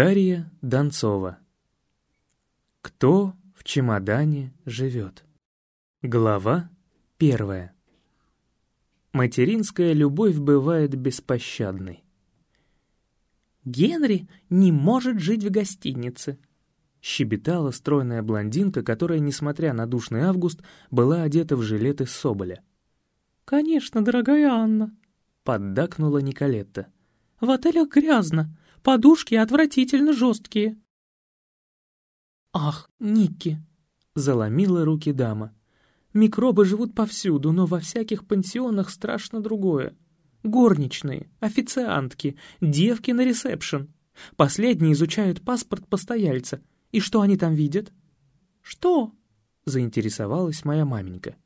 Дарья Донцова. Кто в чемодане живет? Глава первая. Материнская любовь бывает беспощадной. «Генри не может жить в гостинице», — щебетала стройная блондинка, которая, несмотря на душный август, была одета в жилет из соболя. «Конечно, дорогая Анна», — поддакнула Николетта. «В отелях грязно, Подушки отвратительно жесткие». «Ах, Никки!» — заломила руки дама. «Микробы живут повсюду, но во всяких пансионах страшно другое. Горничные, официантки, девки на ресепшн. Последние изучают паспорт постояльца. И что они там видят?» «Что?» — заинтересовалась моя маменька.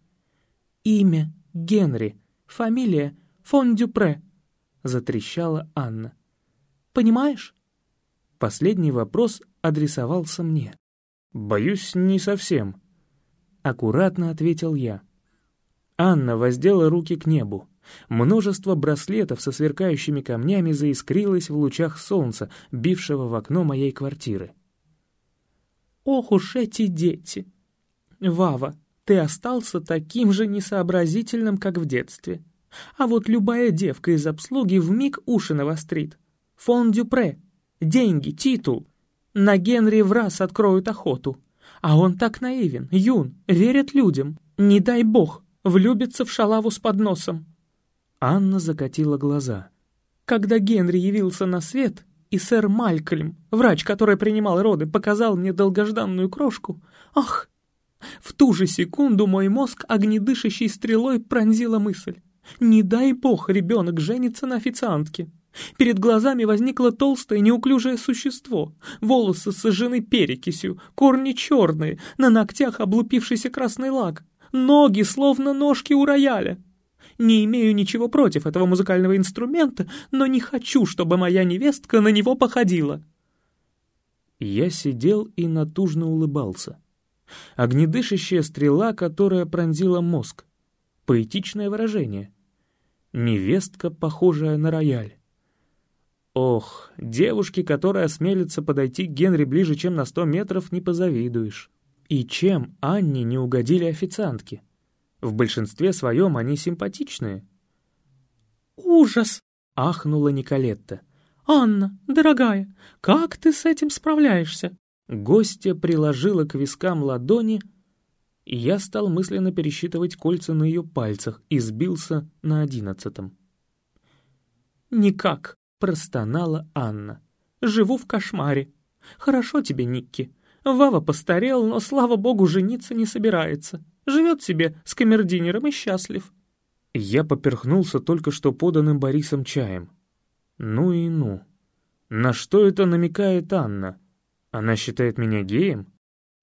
«Имя Генри, фамилия фон Дюпре», — затрещала Анна. Понимаешь?» Последний вопрос адресовался мне. «Боюсь, не совсем», — аккуратно ответил я. Анна воздела руки к небу. Множество браслетов со сверкающими камнями заискрилось в лучах солнца, бившего в окно моей квартиры. «Ох уж эти дети! Вава, ты остался таким же несообразительным, как в детстве. А вот любая девка из обслуги вмиг уши навострит. Фон Дюпре. Деньги, титул. На Генри в раз откроют охоту. А он так наивен, юн, верит людям. Не дай бог, влюбится в шалаву с подносом. Анна закатила глаза. Когда Генри явился на свет, и сэр Малькольм, врач, который принимал роды, показал мне долгожданную крошку, ах, в ту же секунду мой мозг огнедышащей стрелой пронзила мысль. Не дай бог ребенок женится на официантке. Перед глазами возникло толстое неуклюжее существо. Волосы сожжены перекисью, корни черные, на ногтях облупившийся красный лак, ноги словно ножки у рояля. Не имею ничего против этого музыкального инструмента, но не хочу, чтобы моя невестка на него походила. Я сидел и натужно улыбался. Огнедышащая стрела, которая пронзила мозг. Поэтичное выражение. Невестка, похожая на рояль. Ох, девушке, которая осмелится подойти к Генри ближе, чем на сто метров, не позавидуешь. И чем Анне не угодили официантки? В большинстве своем они симпатичные. «Ужас!» — ахнула Николетта. «Анна, дорогая, как ты с этим справляешься?» Гостья приложила к вискам ладони, и я стал мысленно пересчитывать кольца на ее пальцах и сбился на одиннадцатом. «Никак», простонала Анна. «Живу в кошмаре. Хорошо тебе, Никки. Вава постарел, но, слава богу, жениться не собирается. Живет себе с камердинером и счастлив». Я поперхнулся только что поданным Борисом чаем. Ну и ну. На что это намекает Анна? Она считает меня геем?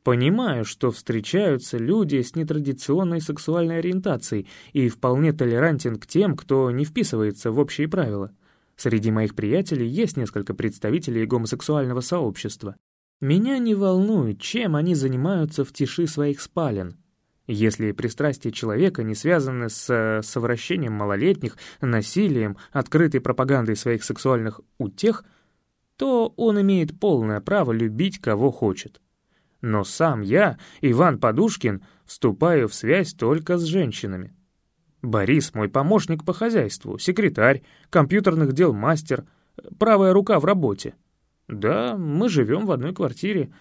Понимаю, что встречаются люди с нетрадиционной сексуальной ориентацией и вполне толерантен к тем, кто не вписывается в общие правила. Среди моих приятелей есть несколько представителей гомосексуального сообщества. Меня не волнует, чем они занимаются в тиши своих спален. Если пристрастия человека не связаны с э, совращением малолетних, насилием, открытой пропагандой своих сексуальных утех, то он имеет полное право любить кого хочет. Но сам я, Иван Подушкин, вступаю в связь только с женщинами. Борис мой помощник по хозяйству, секретарь, компьютерных дел мастер, правая рука в работе. Да, мы живем в одной квартире.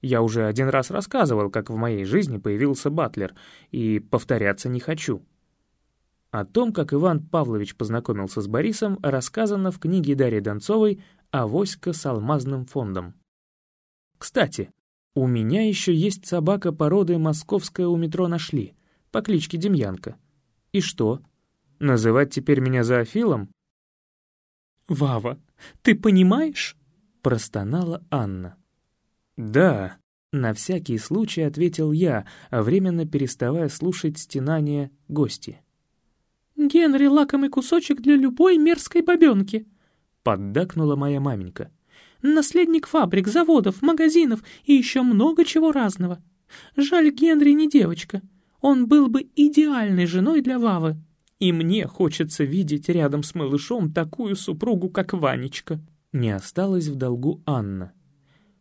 Я уже один раз рассказывал, как в моей жизни появился батлер, и повторяться не хочу. О том, как Иван Павлович познакомился с Борисом, рассказано в книге Дарьи Донцовой «Авоська с алмазным фондом». Кстати, у меня еще есть собака породы московская у метро нашли, по кличке Демьянка. И что? Называть теперь меня зоофилом? «Вава, ты понимаешь?» — простонала Анна. «Да», — на всякий случай ответил я, временно переставая слушать стенания гости. «Генри — лакомый кусочек для любой мерзкой бабенки», — поддакнула моя маменька. «Наследник фабрик, заводов, магазинов и еще много чего разного. Жаль, Генри не девочка. Он был бы идеальной женой для Вавы. И мне хочется видеть рядом с малышом такую супругу, как Ванечка. Не осталась в долгу Анна.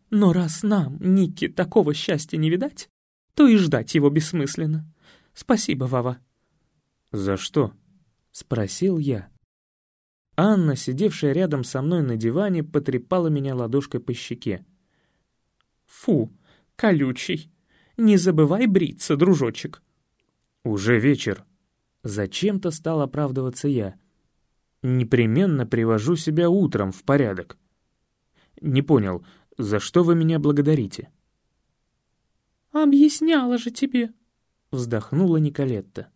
«Но раз нам, Нике, такого счастья не видать, то и ждать его бессмысленно. Спасибо, Вава». «За что?» — спросил я. Анна, сидевшая рядом со мной на диване, потрепала меня ладошкой по щеке. «Фу, колючий! Не забывай бриться, дружочек!» «Уже вечер!» Зачем-то стал оправдываться я. «Непременно привожу себя утром в порядок». «Не понял, за что вы меня благодарите?» «Объясняла же тебе!» Вздохнула Николетта.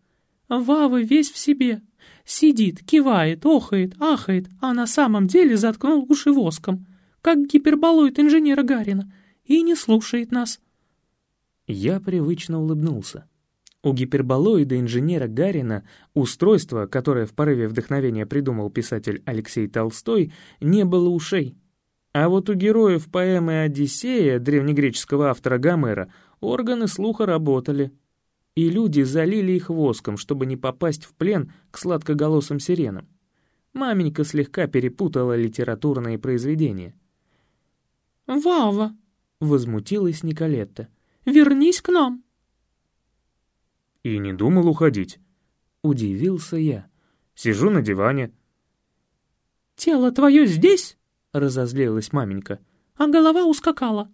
«Вава весь в себе. Сидит, кивает, охает, ахает, а на самом деле заткнул уши воском, как гиперболоид инженера Гарина, и не слушает нас». Я привычно улыбнулся. У гиперболоида инженера Гарина устройство, которое в порыве вдохновения придумал писатель Алексей Толстой, не было ушей. А вот у героев поэмы «Одиссея» древнегреческого автора Гомера органы слуха работали — и люди залили их воском, чтобы не попасть в плен к сладкоголосым сиренам. Маменька слегка перепутала литературные произведения. «Вава!» — возмутилась Николетта. «Вернись к нам!» «И не думал уходить», — удивился я. «Сижу на диване». «Тело твое здесь?» — разозлилась маменька. «А голова ускакала».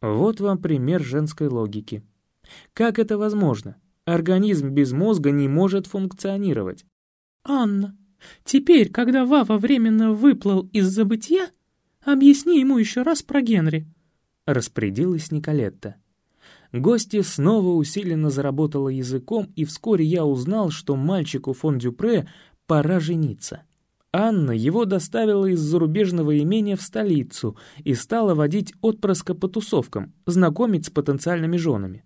Вот вам пример женской логики. Как это возможно? Организм без мозга не может функционировать. «Анна, теперь, когда Вава временно выплыл из забытья, объясни ему еще раз про Генри», — распорядилась Николетта. Гостья снова усиленно заработала языком, и вскоре я узнал, что мальчику фон Дюпре пора жениться. Анна его доставила из зарубежного имения в столицу и стала водить отпрыска по тусовкам, знакомить с потенциальными женами.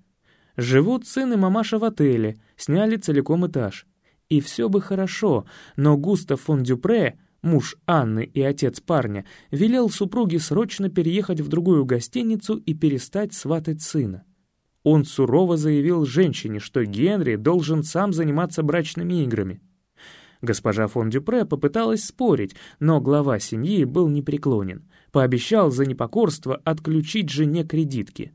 Живут сын и мамаша в отеле, сняли целиком этаж. И все бы хорошо, но Густав фон Дюпре, муж Анны и отец парня, велел супруге срочно переехать в другую гостиницу и перестать сватать сына. Он сурово заявил женщине, что Генри должен сам заниматься брачными играми. Госпожа фон Дюпре попыталась спорить, но глава семьи был непреклонен. Пообещал за непокорство отключить жене кредитки.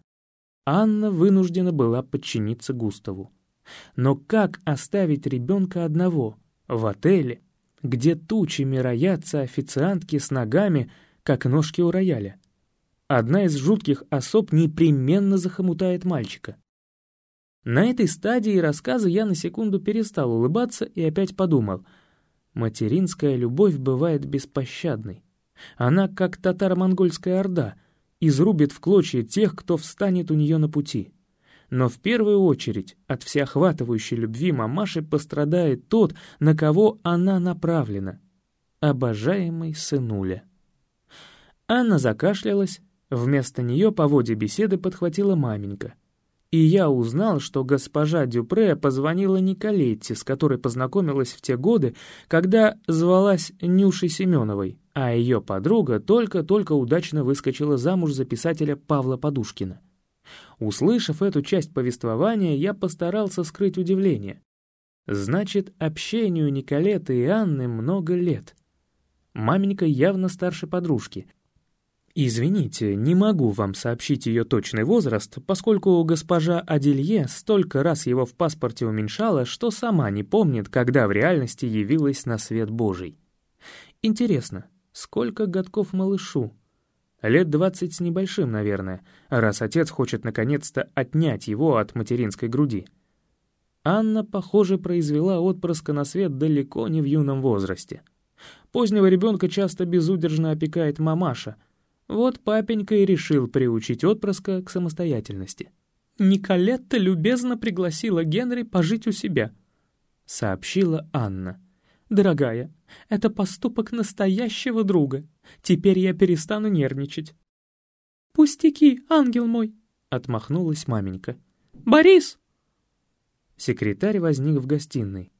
Анна вынуждена была подчиниться Густаву. Но как оставить ребенка одного, в отеле, где тучами роятся официантки с ногами, как ножки у рояля? Одна из жутких особ непременно захомутает мальчика. На этой стадии рассказа я на секунду перестал улыбаться и опять подумал, материнская любовь бывает беспощадной. Она как татаро-монгольская орда — изрубит в клочья тех, кто встанет у нее на пути. Но в первую очередь от всеохватывающей любви мамаши пострадает тот, на кого она направлена. Обожаемый сынуля. Анна закашлялась, вместо нее по воде беседы подхватила маменька. И я узнал, что госпожа Дюпре позвонила Николетте, с которой познакомилась в те годы, когда звалась Нюшей Семеновой а ее подруга только-только удачно выскочила замуж за писателя Павла Подушкина. Услышав эту часть повествования, я постарался скрыть удивление. Значит, общению Николеты и Анны много лет. Маменька явно старше подружки. Извините, не могу вам сообщить ее точный возраст, поскольку госпожа Аделье столько раз его в паспорте уменьшала, что сама не помнит, когда в реальности явилась на свет Божий. Интересно, Сколько годков малышу? Лет двадцать с небольшим, наверное, раз отец хочет наконец-то отнять его от материнской груди. Анна, похоже, произвела отпрыска на свет далеко не в юном возрасте. Позднего ребенка часто безудержно опекает мамаша. Вот папенька и решил приучить отпрыска к самостоятельности. «Николетта любезно пригласила Генри пожить у себя», — сообщила Анна. «Дорогая, это поступок настоящего друга. Теперь я перестану нервничать». «Пустяки, ангел мой!» — отмахнулась маменька. «Борис!» Секретарь возник в гостиной.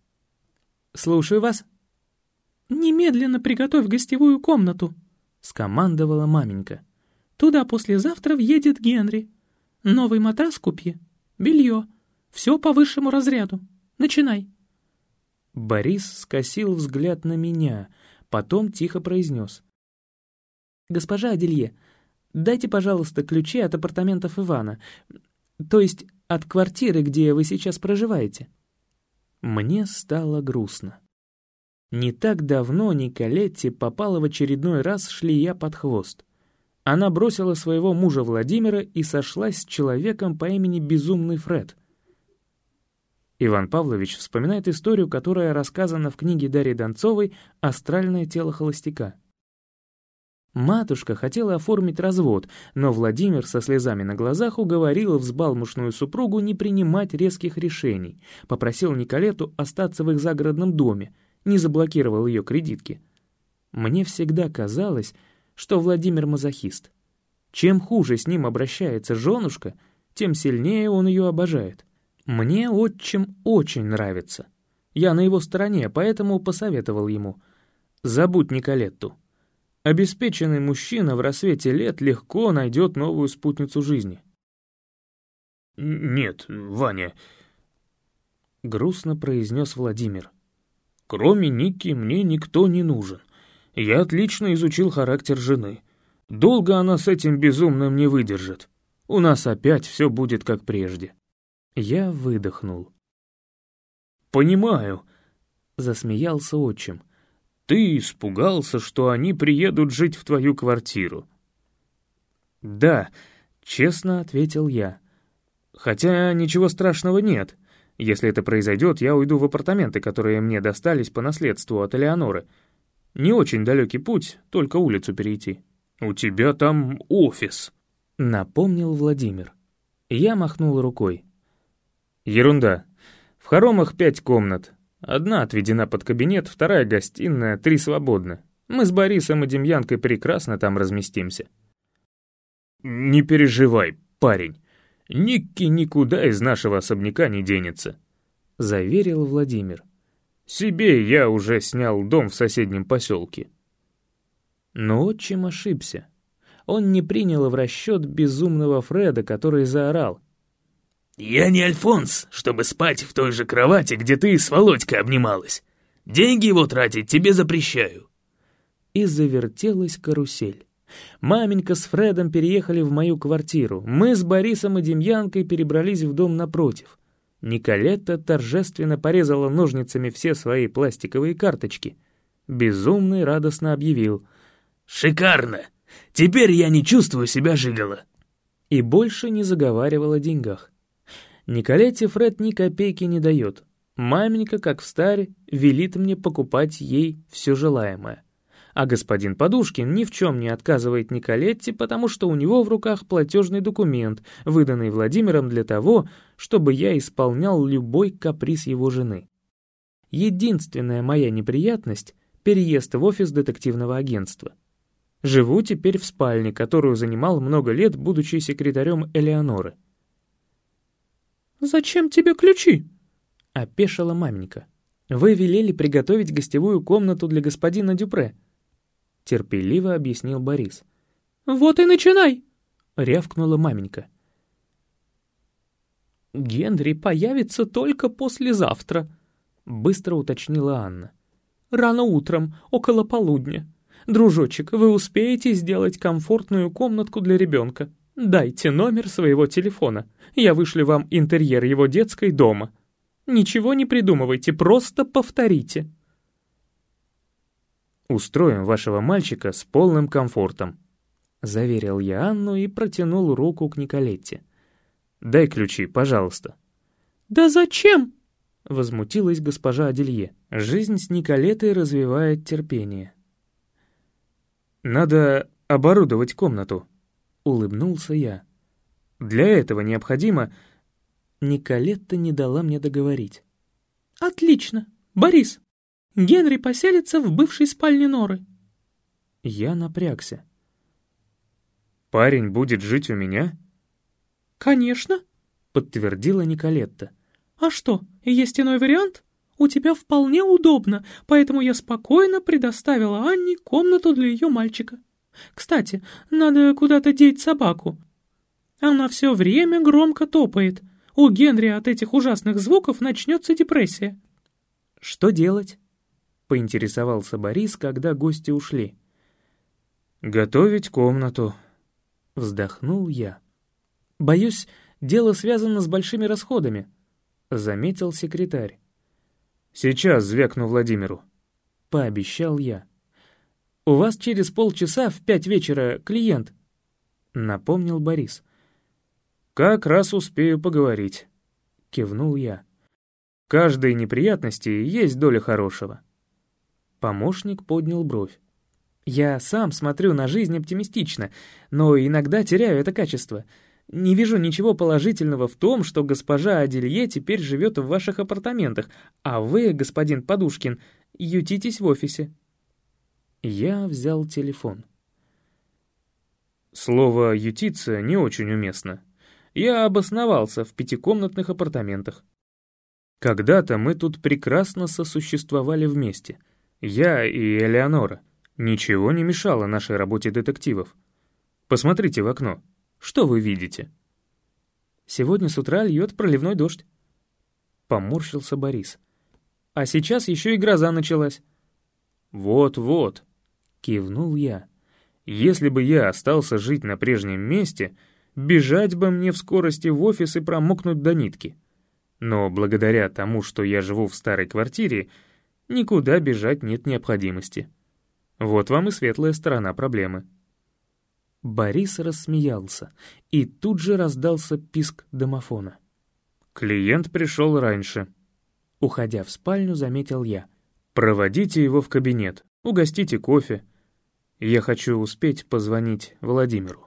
«Слушаю вас». «Немедленно приготовь гостевую комнату», — скомандовала маменька. «Туда послезавтра въедет Генри. Новый матрас купи, белье, все по высшему разряду. Начинай». Борис скосил взгляд на меня, потом тихо произнес. «Госпожа Аделье, дайте, пожалуйста, ключи от апартаментов Ивана, то есть от квартиры, где вы сейчас проживаете». Мне стало грустно. Не так давно Николетти попала в очередной раз шлея под хвост. Она бросила своего мужа Владимира и сошлась с человеком по имени Безумный Фред. Иван Павлович вспоминает историю, которая рассказана в книге Дарьи Донцовой «Астральное тело холостяка». Матушка хотела оформить развод, но Владимир со слезами на глазах уговорил взбалмошную супругу не принимать резких решений, попросил Николету остаться в их загородном доме, не заблокировал ее кредитки. Мне всегда казалось, что Владимир мазохист. Чем хуже с ним обращается женушка, тем сильнее он ее обожает. Мне отчим очень нравится. Я на его стороне, поэтому посоветовал ему. Забудь Николетту. Обеспеченный мужчина в рассвете лет легко найдет новую спутницу жизни. «Нет, Ваня», — грустно произнес Владимир. «Кроме Ники мне никто не нужен. Я отлично изучил характер жены. Долго она с этим безумным не выдержит. У нас опять все будет как прежде». Я выдохнул. «Понимаю», — засмеялся отчим. Ты испугался, что они приедут жить в твою квартиру?» «Да», — честно ответил я. «Хотя ничего страшного нет. Если это произойдет, я уйду в апартаменты, которые мне достались по наследству от Элеоноры. Не очень далекий путь, только улицу перейти». «У тебя там офис», — напомнил Владимир. Я махнул рукой. «Ерунда. В хоромах пять комнат. Одна отведена под кабинет, вторая гостиная, три свободны. Мы с Борисом и Демьянкой прекрасно там разместимся. Не переживай, парень. Никки никуда из нашего особняка не денется, заверил Владимир. Себе я уже снял дом в соседнем поселке. Но отчим ошибся. Он не принял в расчет безумного Фреда, который заорал. «Я не Альфонс, чтобы спать в той же кровати, где ты с Володькой обнималась. Деньги его тратить тебе запрещаю». И завертелась карусель. Маменька с Фредом переехали в мою квартиру. Мы с Борисом и Демьянкой перебрались в дом напротив. Николетта торжественно порезала ножницами все свои пластиковые карточки. Безумный радостно объявил. «Шикарно! Теперь я не чувствую себя жигало!» И больше не заговаривал о деньгах. Николете Фред ни копейки не дает. Маменька, как в старе, велит мне покупать ей все желаемое. А господин Подушкин ни в чем не отказывает Николетте, потому что у него в руках платежный документ, выданный Владимиром для того, чтобы я исполнял любой каприз его жены. Единственная моя неприятность — переезд в офис детективного агентства. Живу теперь в спальне, которую занимал много лет, будучи секретарем Элеоноры. «Зачем тебе ключи?» — опешила маменька. «Вы велели приготовить гостевую комнату для господина Дюпре», — терпеливо объяснил Борис. «Вот и начинай!» — рявкнула маменька. «Генри появится только послезавтра», — быстро уточнила Анна. «Рано утром, около полудня. Дружочек, вы успеете сделать комфортную комнатку для ребенка?» Дайте номер своего телефона. Я вышлю вам интерьер его детской дома. Ничего не придумывайте, просто повторите. Устроим вашего мальчика с полным комфортом, заверил я Анну и протянул руку к Николетте. Дай ключи, пожалуйста. Да зачем? возмутилась госпожа Аделье. Жизнь с Николетой развивает терпение. Надо оборудовать комнату, улыбнулся я. «Для этого необходимо...» Николетта не дала мне договорить. «Отлично! Борис! Генри поселится в бывшей спальне Норы!» Я напрягся. «Парень будет жить у меня?» «Конечно!» — подтвердила Николетта. «А что, есть иной вариант? У тебя вполне удобно, поэтому я спокойно предоставила Анне комнату для ее мальчика». Кстати, надо куда-то деть собаку. Она все время громко топает. У Генри от этих ужасных звуков начнется депрессия». «Что делать?» — поинтересовался Борис, когда гости ушли. «Готовить комнату», — вздохнул я. «Боюсь, дело связано с большими расходами», — заметил секретарь. «Сейчас звякну Владимиру», — пообещал я. «У вас через полчаса в пять вечера клиент», — напомнил Борис. «Как раз успею поговорить», — кивнул я. «В каждой неприятности есть доля хорошего». Помощник поднял бровь. «Я сам смотрю на жизнь оптимистично, но иногда теряю это качество. Не вижу ничего положительного в том, что госпожа Аделье теперь живет в ваших апартаментах, а вы, господин Подушкин, ютитесь в офисе». Я взял телефон. Слово «ютиться» не очень уместно. Я обосновался в пятикомнатных апартаментах. Когда-то мы тут прекрасно сосуществовали вместе. Я и Элеонора. Ничего не мешало нашей работе детективов. Посмотрите в окно. Что вы видите?» «Сегодня с утра льет проливной дождь». Поморщился Борис. «А сейчас еще и гроза началась». «Вот-вот», — кивнул я. «Если бы я остался жить на прежнем месте, бежать бы мне в скорости в офис и промокнуть до нитки. Но благодаря тому, что я живу в старой квартире, никуда бежать нет необходимости. Вот вам и светлая сторона проблемы». Борис рассмеялся, и тут же раздался писк домофона. «Клиент пришел раньше», — уходя в спальню, заметил я. «Проводите его в кабинет, угостите кофе. Я хочу успеть позвонить Владимиру».